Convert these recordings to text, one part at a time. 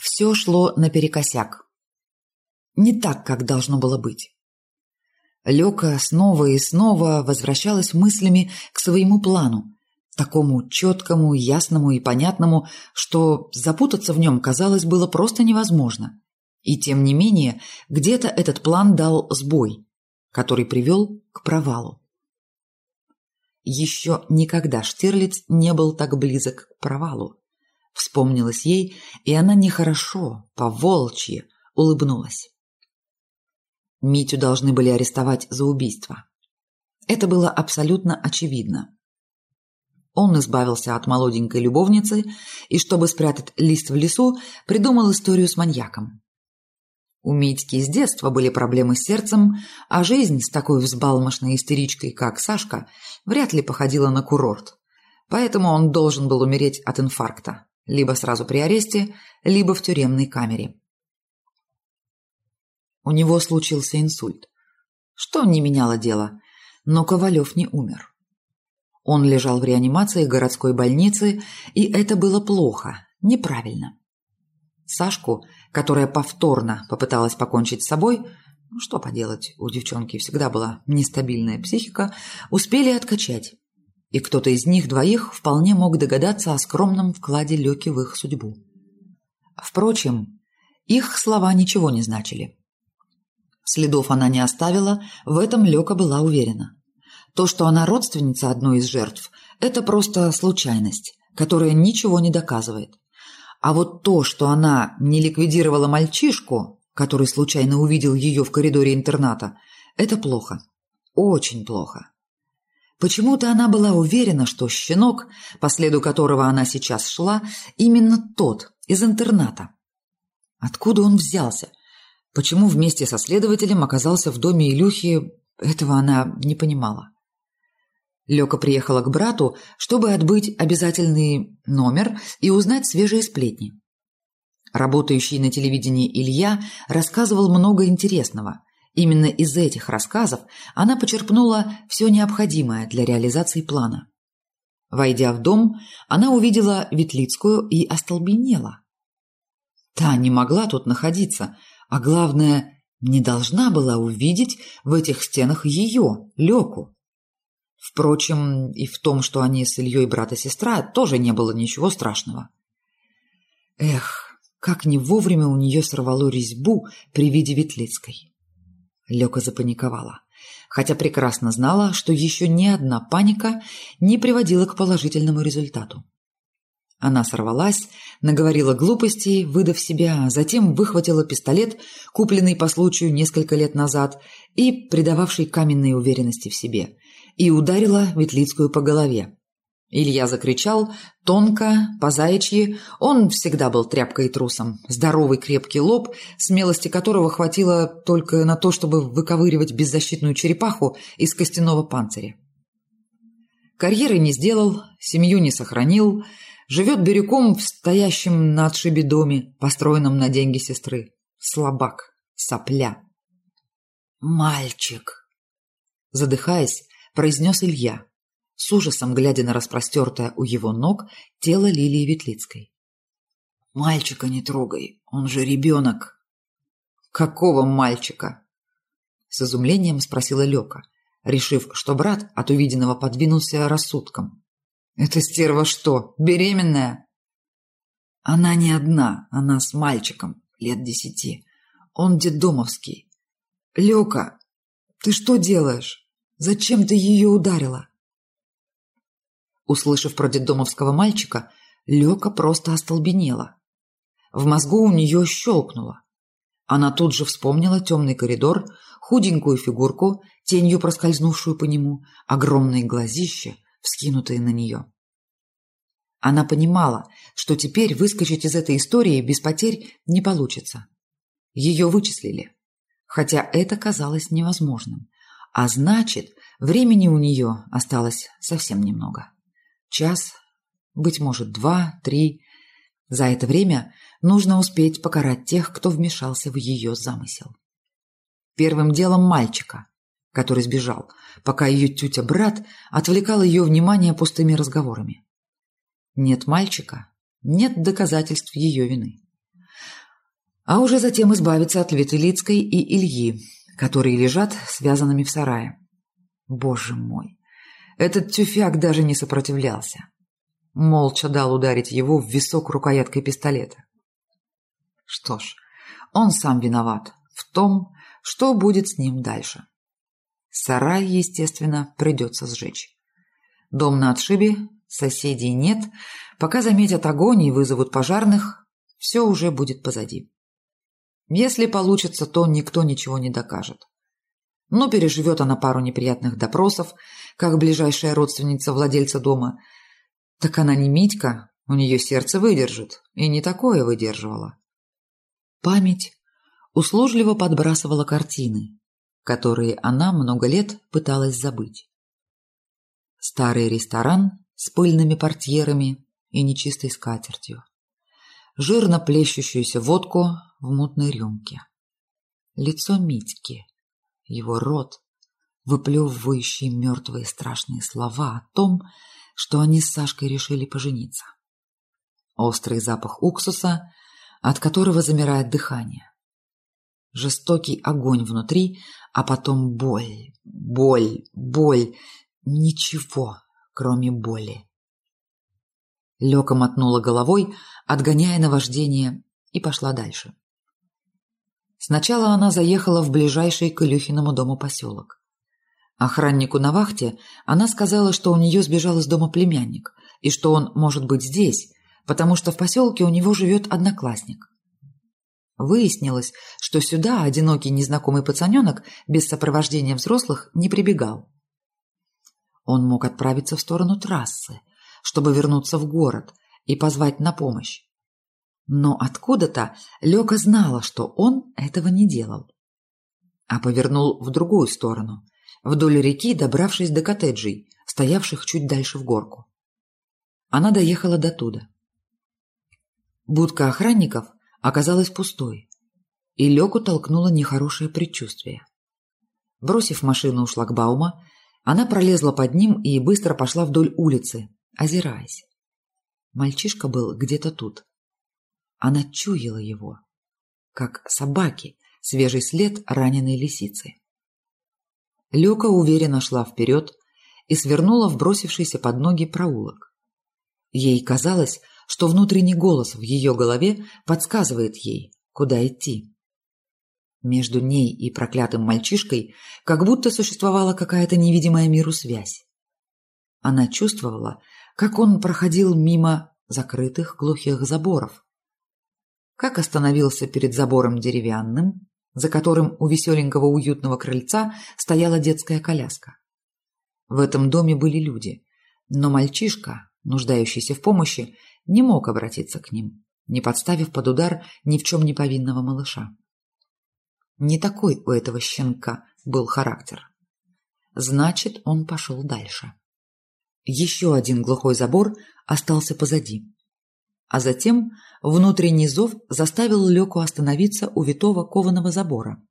Все шло наперекосяк. Не так, как должно было быть. Лёка снова и снова возвращалась мыслями к своему плану, такому четкому, ясному и понятному, что запутаться в нем, казалось, было просто невозможно. И тем не менее, где-то этот план дал сбой, который привел к провалу. Еще никогда Штирлиц не был так близок к провалу. Вспомнилось ей, и она нехорошо, по-волчьи, улыбнулась. Митю должны были арестовать за убийство. Это было абсолютно очевидно. Он избавился от молоденькой любовницы и, чтобы спрятать лист в лесу, придумал историю с маньяком. У Митьки с детства были проблемы с сердцем, а жизнь с такой взбалмошной истеричкой, как Сашка, вряд ли походила на курорт. Поэтому он должен был умереть от инфаркта, либо сразу при аресте, либо в тюремной камере. У него случился инсульт. Что не меняло дело, но Ковалев не умер. Он лежал в реанимации городской больницы, и это было плохо, неправильно. Сашку, которая повторно попыталась покончить с собой, ну что поделать, у девчонки всегда была нестабильная психика, успели откачать. И кто-то из них двоих вполне мог догадаться о скромном вкладе Лёки в их судьбу. Впрочем, их слова ничего не значили. Следов она не оставила, в этом Лёка была уверена. То, что она родственница одной из жертв, это просто случайность, которая ничего не доказывает. А вот то, что она не ликвидировала мальчишку, который случайно увидел ее в коридоре интерната, это плохо. Очень плохо. Почему-то она была уверена, что щенок, по следу которого она сейчас шла, именно тот, из интерната. Откуда он взялся? Почему вместе со следователем оказался в доме Илюхи, этого она не понимала. Лёка приехала к брату, чтобы отбыть обязательный номер и узнать свежие сплетни. Работающий на телевидении Илья рассказывал много интересного. Именно из этих рассказов она почерпнула все необходимое для реализации плана. Войдя в дом, она увидела Ветлицкую и остолбенела. Та не могла тут находиться – а главное, не должна была увидеть в этих стенах ее, Леку. Впрочем, и в том, что они с Ильей брат и сестра, тоже не было ничего страшного. Эх, как не вовремя у нее сорвало резьбу при виде Ветлицкой. Лёка запаниковала, хотя прекрасно знала, что еще ни одна паника не приводила к положительному результату. Она сорвалась, наговорила глупостей, выдав себя, затем выхватила пистолет, купленный по случаю несколько лет назад и придававший каменной уверенности в себе, и ударила Ветлицкую по голове. Илья закричал, тонко, по-заячьи, он всегда был тряпкой и трусом, здоровый крепкий лоб, смелости которого хватило только на то, чтобы выковыривать беззащитную черепаху из костяного панциря. Карьеры не сделал, семью не сохранил – Живет бирюком в стоящем на отшибе доме, построенном на деньги сестры. Слабак, сопля. «Мальчик!» Задыхаясь, произнес Илья, с ужасом глядя на распростертое у его ног тело Лилии Ветлицкой. «Мальчика не трогай, он же ребенок!» «Какого мальчика?» С изумлением спросила Лёка, решив, что брат от увиденного подвинулся рассудком. «Эта стерва что, беременная?» «Она не одна, она с мальчиком, лет десяти. Он детдомовский. Лёка, ты что делаешь? Зачем ты ее ударила?» Услышав про детдомовского мальчика, Лёка просто остолбенела. В мозгу у нее щелкнуло. Она тут же вспомнила темный коридор, худенькую фигурку, тенью проскользнувшую по нему, огромные глазища, вскинутые на нее. Она понимала, что теперь выскочить из этой истории без потерь не получится. Ее вычислили, хотя это казалось невозможным. А значит, времени у нее осталось совсем немного. Час, быть может, два, три. За это время нужно успеть покарать тех, кто вмешался в ее замысел. Первым делом мальчика, который сбежал, пока ее тетя-брат отвлекал ее внимание пустыми разговорами. Нет мальчика, нет доказательств ее вины. А уже затем избавиться от Ветвелицкой и Ильи, которые лежат связанными в сарае. Боже мой! Этот тюфяк даже не сопротивлялся. Молча дал ударить его в висок рукояткой пистолета. Что ж, он сам виноват в том, что будет с ним дальше. Сарай, естественно, придется сжечь. Дом на отшибе, соседей нет. Пока заметят огонь и вызовут пожарных, все уже будет позади. Если получится, то никто ничего не докажет. Но переживет она пару неприятных допросов, как ближайшая родственница владельца дома. Так она не Митька, у нее сердце выдержит, и не такое выдерживала. Память услужливо подбрасывала картины, которые она много лет пыталась забыть. Старый ресторан с пыльными портьерами и нечистой скатертью. Жирно плещущуюся водку в мутной рюмке. Лицо Митьки, его рот, выплевывающий мертвые страшные слова о том, что они с Сашкой решили пожениться. Острый запах уксуса, от которого замирает дыхание. Жестокий огонь внутри, а потом боль, боль, боль. Ничего, кроме боли. Лёка мотнула головой, отгоняя наваждение, и пошла дальше. Сначала она заехала в ближайший к Илюхиному дому поселок. Охраннику на вахте она сказала, что у нее сбежал из дома племянник, и что он может быть здесь, потому что в поселке у него живет одноклассник. Выяснилось, что сюда одинокий незнакомый пацаненок без сопровождения взрослых не прибегал. Он мог отправиться в сторону трассы, чтобы вернуться в город и позвать на помощь. Но откуда-то Лёка знала, что он этого не делал. А повернул в другую сторону, вдоль реки, добравшись до коттеджей, стоявших чуть дальше в горку. Она доехала до туда. Будка охранников оказалась пустой, и Лёку толкнуло нехорошее предчувствие. Бросив машину у шлагбаума, она пролезла под ним и быстро пошла вдоль улицы, озираясь. Мальчишка был где-то тут. Она чуяла его, как собаки, свежий след раненой лисицы. Лёка уверенно шла вперед и свернула в бросившийся под ноги проулок. Ей казалось, что внутренний голос в ее голове подсказывает ей, куда идти. Между ней и проклятым мальчишкой как будто существовала какая-то невидимая миру связь. Она чувствовала, как он проходил мимо закрытых глухих заборов. Как остановился перед забором деревянным, за которым у веселенького уютного крыльца стояла детская коляска. В этом доме были люди, но мальчишка, нуждающийся в помощи, не мог обратиться к ним, не подставив под удар ни в чем не повинного малыша. Не такой у этого щенка был характер. Значит, он пошел дальше. Еще один глухой забор остался позади. А затем внутренний зов заставил Леку остановиться у витого кованого забора,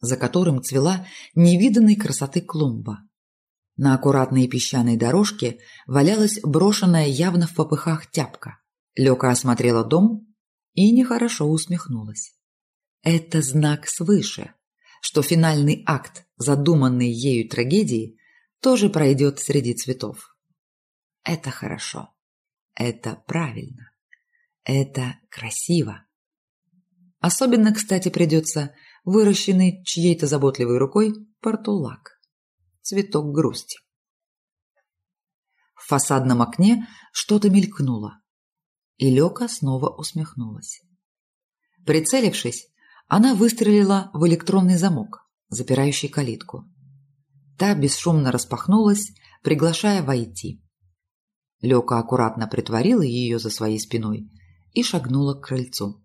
за которым цвела невиданной красоты клумба. На аккуратной песчаной дорожке валялась брошенная явно в попыхах тяпка. Лёка осмотрела дом и нехорошо усмехнулась. Это знак свыше, что финальный акт задуманной ею трагедии тоже пройдет среди цветов. Это хорошо. Это правильно. Это красиво. Особенно, кстати, придется выращенный чьей-то заботливой рукой портулак цветок грусти. В фасадном окне что-то мелькнуло, и Лёка снова усмехнулась. Прицелившись, она выстрелила в электронный замок, запирающий калитку. Та бесшумно распахнулась, приглашая войти. Лёка аккуратно притворила ее за своей спиной и шагнула к крыльцу.